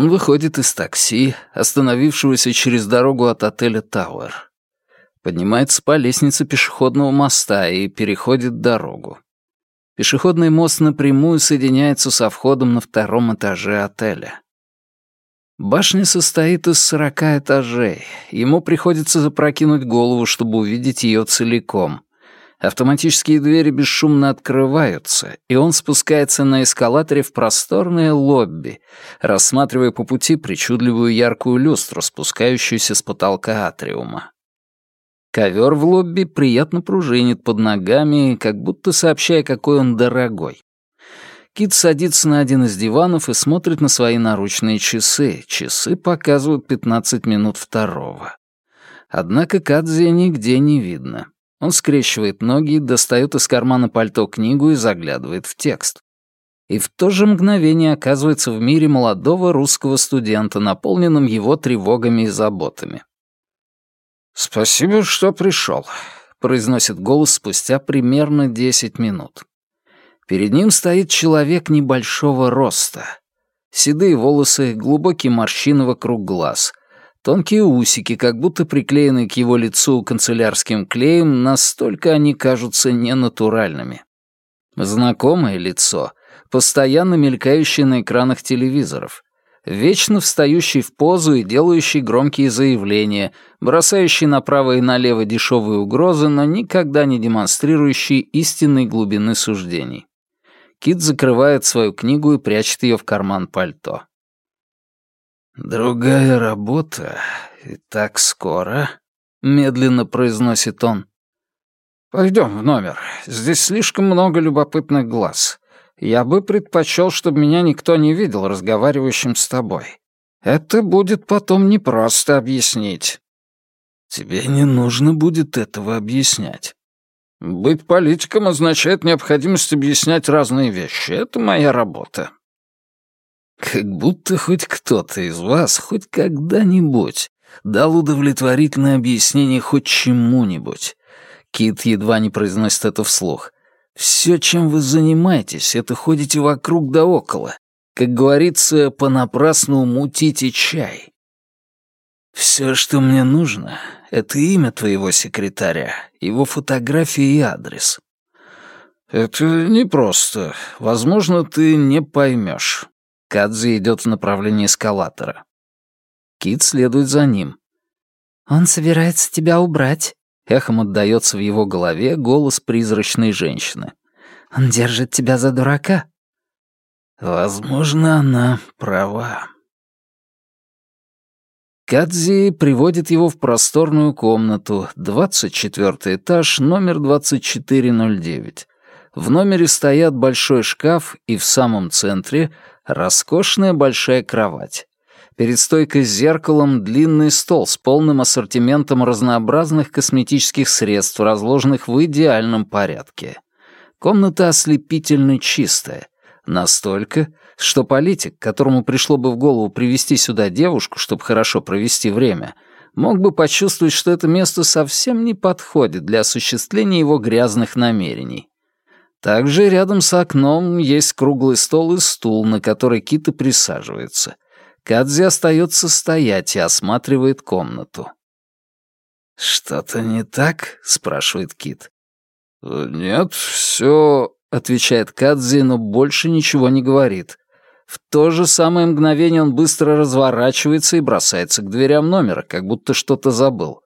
Он выходит из такси, остановившегося через дорогу от отеля «Тауэр». Поднимается по лестнице пешеходного моста и переходит дорогу. Пешеходный мост напрямую соединяется со входом на втором этаже отеля. Башня состоит из сорока этажей. Ему приходится запрокинуть голову, чтобы увидеть ее целиком. Автоматические двери бесшумно открываются, и он спускается на эскалаторе в просторное лобби, рассматривая по пути причудливую яркую люстру, спускающуюся с потолка атриума. Ковер в лобби приятно пружинит под ногами, как будто сообщая, какой он дорогой. Кит садится на один из диванов и смотрит на свои наручные часы. Часы показывают 15 минут второго. Однако Кадзи нигде не видно. Он скрещивает ноги, достает из кармана пальто книгу и заглядывает в текст. И в то же мгновение оказывается в мире молодого русского студента, наполненном его тревогами и заботами. «Спасибо, что пришел», — произносит голос спустя примерно десять минут. Перед ним стоит человек небольшого роста. Седые волосы, глубокий морщины вокруг глаз, тонкие усики, как будто приклеенные к его лицу канцелярским клеем, настолько они кажутся ненатуральными. Знакомое лицо, постоянно мелькающее на экранах телевизоров — вечно встающий в позу и делающий громкие заявления, бросающий направо и налево дешевые угрозы, но никогда не демонстрирующий истинной глубины суждений. Кит закрывает свою книгу и прячет ее в карман пальто. «Другая работа, и так скоро», — медленно произносит он. «Пойдем в номер. Здесь слишком много любопытных глаз. Я бы предпочел, чтобы меня никто не видел разговаривающим с тобой. Это будет потом непросто объяснить. Тебе не нужно будет этого объяснять. Быть политиком означает необходимость объяснять разные вещи. Это моя работа. Как будто хоть кто-то из вас хоть когда-нибудь дал удовлетворительное объяснение хоть чему-нибудь. Кит едва не произносит это вслух. Все, чем вы занимаетесь, это ходите вокруг да около. Как говорится, понапрасну мутите чай. Все, что мне нужно, это имя твоего секретаря, его фотография и адрес. Это непросто. Возможно, ты не поймешь. Кадзи идет в направлении эскалатора. Кит следует за ним. «Он собирается тебя убрать», Эхом отдаётся в его голове голос призрачной женщины. «Он держит тебя за дурака». Возможно, она права. Кадзи приводит его в просторную комнату, 24 этаж, номер 2409. В номере стоят большой шкаф и в самом центре роскошная большая кровать. Перед стойкой с зеркалом длинный стол с полным ассортиментом разнообразных косметических средств, разложенных в идеальном порядке. Комната ослепительно чистая. Настолько, что политик, которому пришло бы в голову привести сюда девушку, чтобы хорошо провести время, мог бы почувствовать, что это место совсем не подходит для осуществления его грязных намерений. Также рядом с окном есть круглый стол и стул, на который Кита присаживается — Кадзи остается стоять и осматривает комнату. «Что-то не так?» — спрашивает Кит. «Нет, все...» — отвечает Кадзи, но больше ничего не говорит. В то же самое мгновение он быстро разворачивается и бросается к дверям номера, как будто что-то забыл.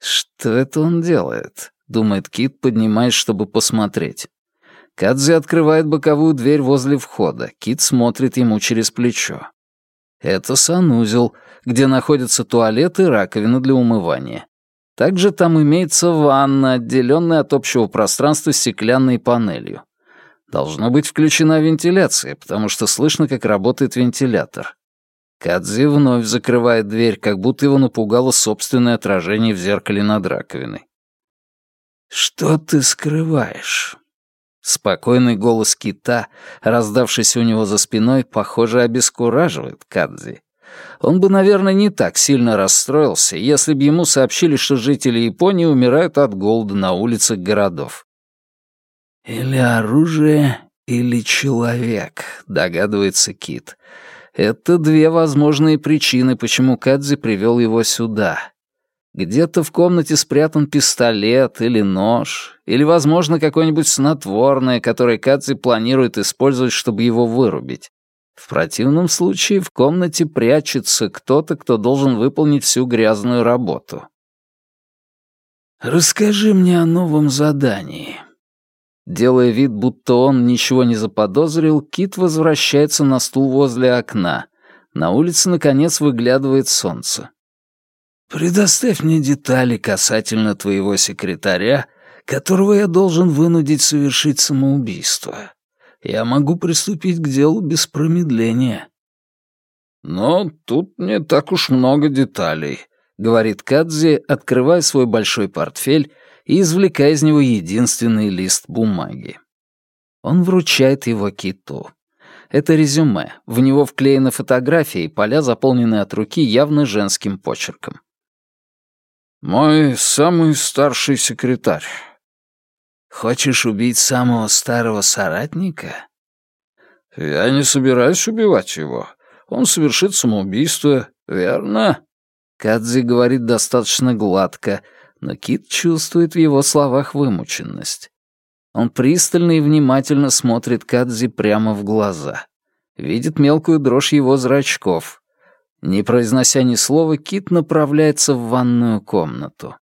«Что это он делает?» — думает Кит, поднимаясь, чтобы посмотреть. Кадзи открывает боковую дверь возле входа. Кит смотрит ему через плечо. Это санузел, где находятся туалет и раковина для умывания. Также там имеется ванна, отделенная от общего пространства стеклянной панелью. Должна быть включена вентиляция, потому что слышно, как работает вентилятор. Кадзи вновь закрывает дверь, как будто его напугало собственное отражение в зеркале над раковиной. «Что ты скрываешь?» Спокойный голос кита, раздавшийся у него за спиной, похоже, обескураживает Кадзи. Он бы, наверное, не так сильно расстроился, если бы ему сообщили, что жители Японии умирают от голода на улицах городов. «Или оружие, или человек», — догадывается Кит. Это две возможные причины, почему Кадзи привел его сюда. Где-то в комнате спрятан пистолет или нож, или, возможно, какое-нибудь снотворное, которое Кадзи планирует использовать, чтобы его вырубить. В противном случае в комнате прячется кто-то, кто должен выполнить всю грязную работу. «Расскажи мне о новом задании». Делая вид, будто он ничего не заподозрил, Кит возвращается на стул возле окна. На улице, наконец, выглядывает солнце. «Предоставь мне детали касательно твоего секретаря, которого я должен вынудить совершить самоубийство я могу приступить к делу без промедления». «Но тут не так уж много деталей», — говорит Кадзи, открывая свой большой портфель и извлекая из него единственный лист бумаги. Он вручает его киту. Это резюме. В него вклеены фотографии, поля заполнены от руки явно женским почерком. «Мой самый старший секретарь. Хочешь убить самого старого соратника? Я не собираюсь убивать его. Он совершит самоубийство, верно? Кадзи говорит достаточно гладко, но Кит чувствует в его словах вымученность. Он пристально и внимательно смотрит Кадзи прямо в глаза. Видит мелкую дрожь его зрачков. Не произнося ни слова, Кит направляется в ванную комнату.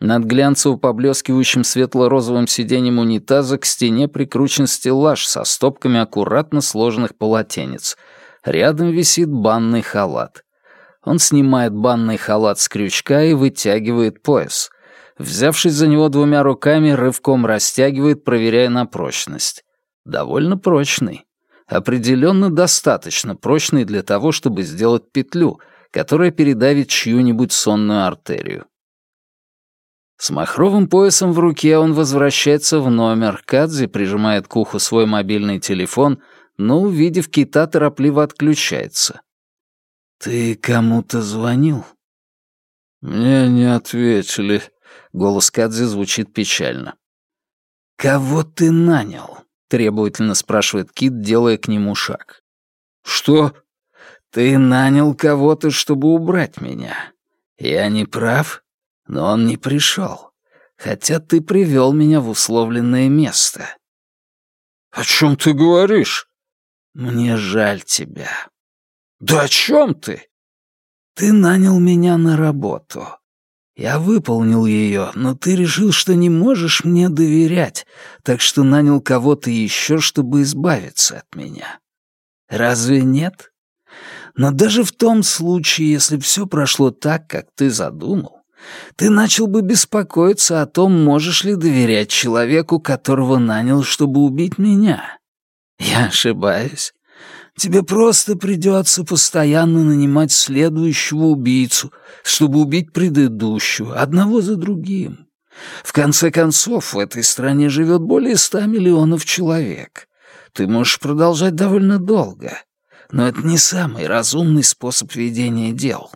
Над глянцево-поблескивающим светло-розовым сиденьем унитаза к стене прикручен стеллаж со стопками аккуратно сложенных полотенец. Рядом висит банный халат. Он снимает банный халат с крючка и вытягивает пояс. Взявшись за него двумя руками, рывком растягивает, проверяя на прочность. Довольно прочный. Определенно достаточно прочный для того, чтобы сделать петлю, которая передавит чью-нибудь сонную артерию. С махровым поясом в руке он возвращается в номер. Кадзи прижимает к уху свой мобильный телефон, но, увидев кита, торопливо отключается. «Ты кому-то звонил?» «Мне не ответили», — голос Кадзи звучит печально. «Кого ты нанял?» — требовательно спрашивает Кит, делая к нему шаг. «Что?» «Ты нанял кого-то, чтобы убрать меня. Я не прав?» Но он не пришел, хотя ты привел меня в условленное место. О чем ты говоришь? Мне жаль тебя. Да о чем ты? Ты нанял меня на работу. Я выполнил ее, но ты решил, что не можешь мне доверять, так что нанял кого-то еще, чтобы избавиться от меня. Разве нет? Но даже в том случае, если все прошло так, как ты задумал, ты начал бы беспокоиться о том, можешь ли доверять человеку, которого нанял, чтобы убить меня. Я ошибаюсь. Тебе просто придется постоянно нанимать следующего убийцу, чтобы убить предыдущего, одного за другим. В конце концов, в этой стране живет более ста миллионов человек. Ты можешь продолжать довольно долго, но это не самый разумный способ ведения дел.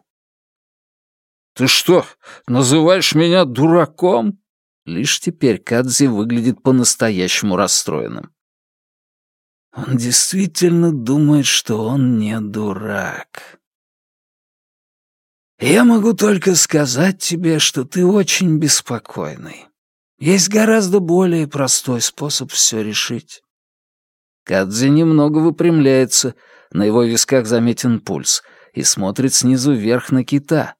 «Ты что, называешь меня дураком?» Лишь теперь Кадзи выглядит по-настоящему расстроенным. Он действительно думает, что он не дурак. Я могу только сказать тебе, что ты очень беспокойный. Есть гораздо более простой способ все решить. Кадзи немного выпрямляется, на его висках заметен пульс, и смотрит снизу вверх на кита,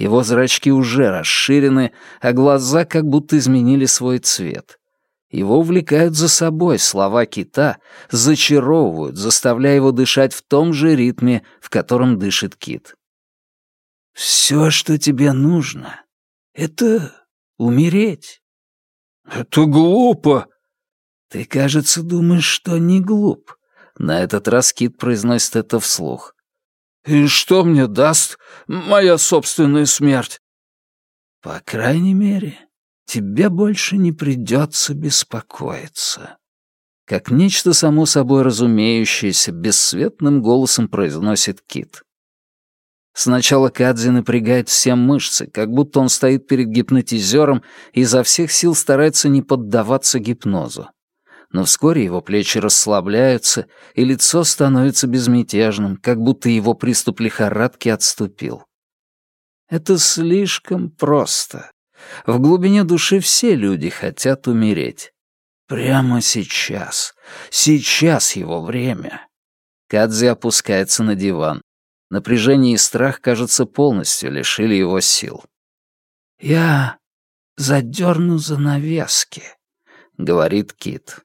его зрачки уже расширены, а глаза как будто изменили свой цвет. Его увлекают за собой слова кита, зачаровывают, заставляя его дышать в том же ритме, в котором дышит кит. «Все, что тебе нужно, — это умереть». «Это глупо». «Ты, кажется, думаешь, что не глуп». На этот раз Кит произносит это вслух. И что мне даст моя собственная смерть? По крайней мере, тебе больше не придется беспокоиться. Как нечто само собой разумеющееся, бесцветным голосом произносит Кит. Сначала Кадзи напрягает все мышцы, как будто он стоит перед гипнотизером и изо всех сил старается не поддаваться гипнозу. Но вскоре его плечи расслабляются, и лицо становится безмятежным, как будто его приступ лихорадки отступил. Это слишком просто. В глубине души все люди хотят умереть. Прямо сейчас. Сейчас его время. Кадзи опускается на диван. Напряжение и страх, кажется, полностью лишили его сил. «Я задерну занавески», — говорит Кит.